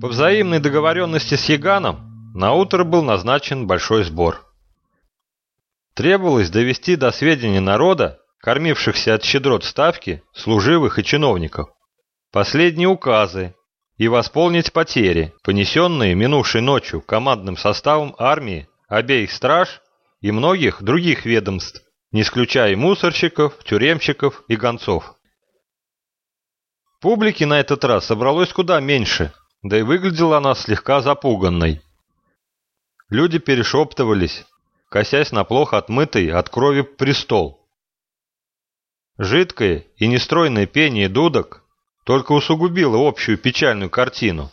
По взаимной договоренности с Яганом на утро был назначен большой сбор. Требовалось довести до сведения народа, кормившихся от щедрот ставки, служивых и чиновников, последние указы и восполнить потери, понесенные минувшей ночью командным составом армии, обеих страж и многих других ведомств, не исключая мусорщиков, тюремщиков и гонцов. Публики на этот раз собралось куда меньше, да и выглядела она слегка запуганной. Люди перешептывались, косясь на плохо отмытый от крови престол. Жидкое и нестройное пение дудок только усугубило общую печальную картину.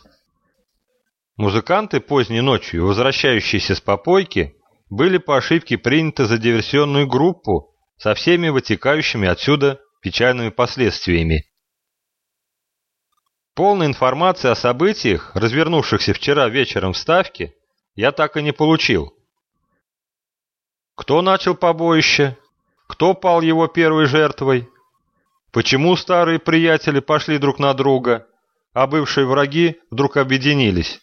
Музыканты поздней ночью, возвращающиеся с попойки, были по ошибке приняты за диверсионную группу со всеми вытекающими отсюда печальными последствиями. Полной информации о событиях, развернувшихся вчера вечером в Ставке, я так и не получил. Кто начал побоище? Кто пал его первой жертвой? Почему старые приятели пошли друг на друга, а бывшие враги вдруг объединились?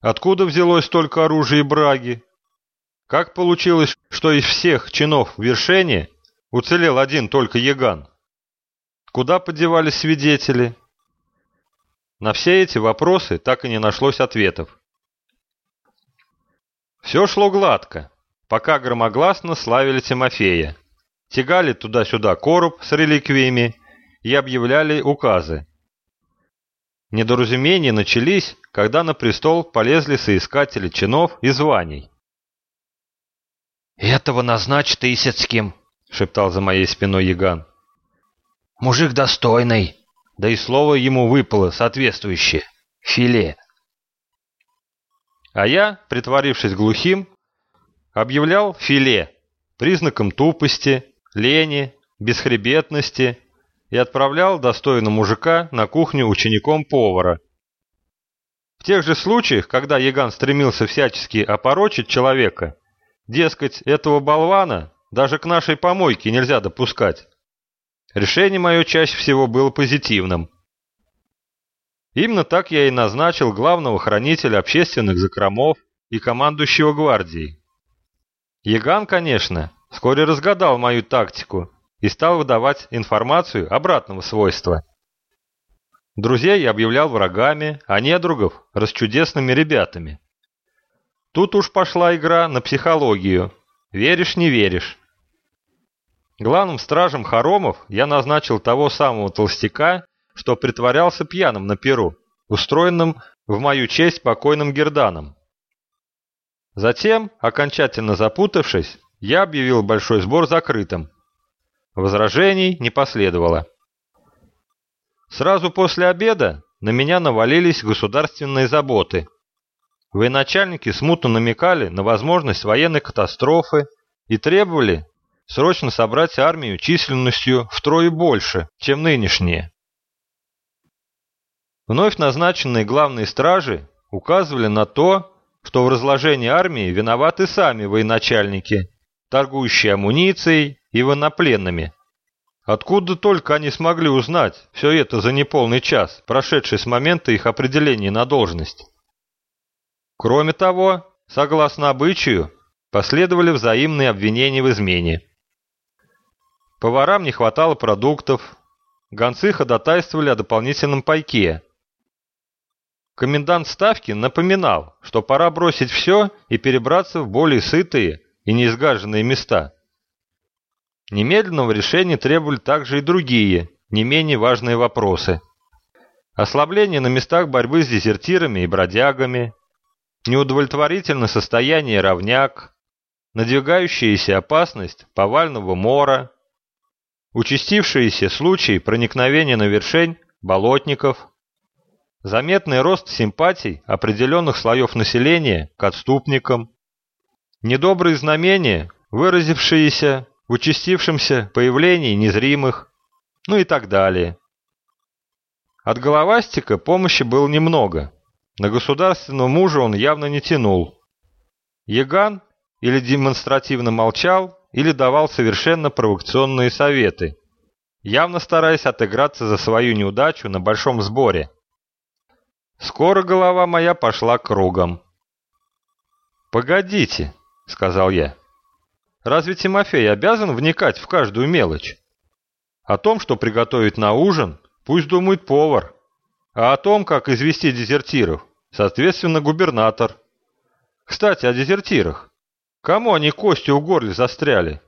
Откуда взялось столько оружия и браги? Как получилось, что из всех чинов вершения уцелел один только Яган? Куда подевались свидетели? На все эти вопросы так и не нашлось ответов. Все шло гладко, пока громогласно славили Тимофея. Тягали туда-сюда короб с реликвиями и объявляли указы. Недоразумения начались, когда на престол полезли соискатели чинов и званий. «Этого назначь Исицким», — шептал за моей спиной Яган. «Мужик достойный, да и слово ему выпало соответствующее — филе. А я, притворившись глухим, объявлял филе признаком тупости, лени, бесхребетности и отправлял достойного мужика на кухню учеником повара. В тех же случаях, когда Яган стремился всячески опорочить человека, дескать, этого болвана даже к нашей помойке нельзя допускать, Решение мое чаще всего было позитивным. Именно так я и назначил главного хранителя общественных закромов и командующего гвардией. Яган, конечно, вскоре разгадал мою тактику и стал выдавать информацию обратного свойства. Друзей я объявлял врагами, а недругов – расчудесными ребятами. Тут уж пошла игра на психологию. Веришь – не веришь. Главным стражем хоромов я назначил того самого толстяка, что притворялся пьяным на перу, устроенным в мою честь покойным Герданом. Затем, окончательно запутавшись, я объявил большой сбор закрытым. Возражений не последовало. Сразу после обеда на меня навалились государственные заботы. Военачальники смутно намекали на возможность военной катастрофы и требовали, срочно собрать армию численностью втрое больше, чем нынешние. Вновь назначенные главные стражи указывали на то, что в разложении армии виноваты сами военачальники, торгующие амуницией и военнопленными. Откуда только они смогли узнать все это за неполный час, прошедший с момента их определения на должность? Кроме того, согласно обычаю, последовали взаимные обвинения в измене. Поварам не хватало продуктов. Гонцы ходатайствовали о дополнительном пайке. Комендант ставки напоминал, что пора бросить все и перебраться в более сытые и неизгаженные места. Немедленного решения требовали также и другие, не менее важные вопросы. Ослабление на местах борьбы с дезертирами и бродягами, неудовлетворительное состояние равняк, надвигающаяся опасность повального мора, участившиеся случаи проникновения на вершень болотников, заметный рост симпатий определенных слоев населения к отступникам, недобрые знамения, выразившиеся в участившемся появлении незримых, ну и так далее. От головастика помощи было немного. На государственного мужа он явно не тянул. Яган или демонстративно молчал, или давал совершенно провокационные советы, явно стараясь отыграться за свою неудачу на большом сборе. Скоро голова моя пошла кругом. «Погодите», — сказал я. «Разве Тимофей обязан вникать в каждую мелочь? О том, что приготовить на ужин, пусть думает повар, а о том, как извести дезертиров, соответственно, губернатор. Кстати, о дезертирах. Кому они кости у горла застряли?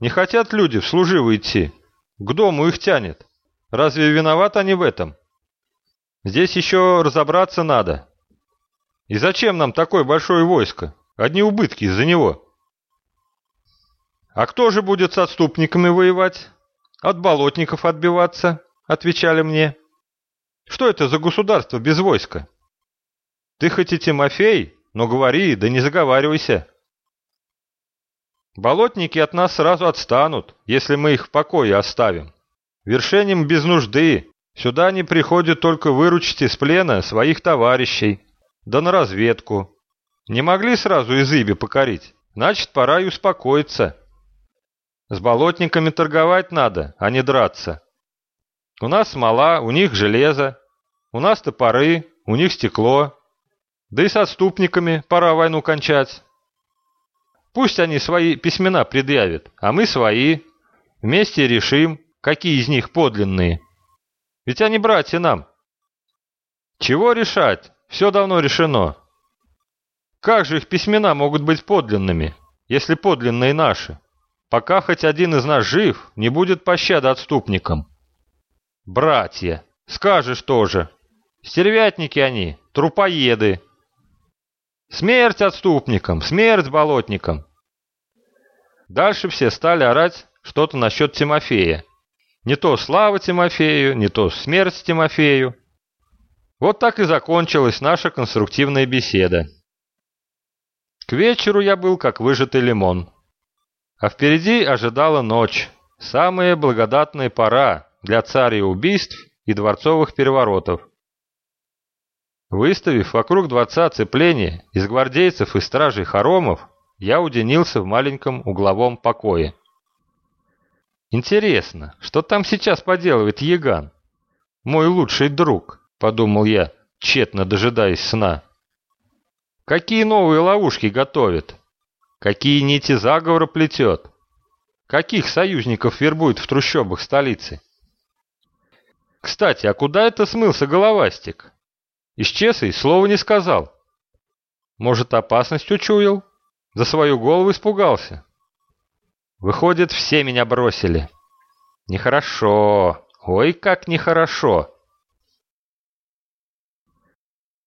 Не хотят люди в служивы идти. К дому их тянет. Разве виноваты они в этом? Здесь еще разобраться надо. И зачем нам такое большое войско? Одни убытки из-за него. А кто же будет с отступниками воевать? От болотников отбиваться, отвечали мне. Что это за государство без войска? Ты хоть и Тимофей, но говори, да не заговаривайся. Болотники от нас сразу отстанут, если мы их в покое оставим. Вершением без нужды. Сюда они приходят только выручить из плена своих товарищей. Да на разведку. Не могли сразу из Иби покорить. Значит, пора и успокоиться. С болотниками торговать надо, а не драться. У нас смола, у них железо. У нас топоры, у них стекло. Да и с отступниками пора войну кончать. Пусть они свои письмена предъявят, а мы свои. Вместе решим, какие из них подлинные. Ведь они братья нам. Чего решать? Все давно решено. Как же их письмена могут быть подлинными, если подлинные наши? Пока хоть один из нас жив, не будет пощады отступникам. Братья, скажешь тоже. Стервятники они, трупоеды. Смерть отступникам, смерть болотникам. Дальше все стали орать что-то насчет Тимофея. Не то слава Тимофею, не то смерть Тимофею. Вот так и закончилась наша конструктивная беседа. К вечеру я был как выжатый лимон. А впереди ожидала ночь, самая благодатная пора для царя убийств и дворцовых переворотов. Выставив вокруг дворца оцепление из гвардейцев и стражей хоромов, я уединился в маленьком угловом покое. Интересно, что там сейчас поделывает Яган? Мой лучший друг, подумал я, тщетно дожидаясь сна. Какие новые ловушки готовит? Какие нити заговора плетет? Каких союзников вербует в трущобах столицы? Кстати, а куда это смылся головастик? Исчез и слова не сказал. Может, опасность учуял? За свою голову испугался? Выходит, все меня бросили. Нехорошо. Ой, как нехорошо.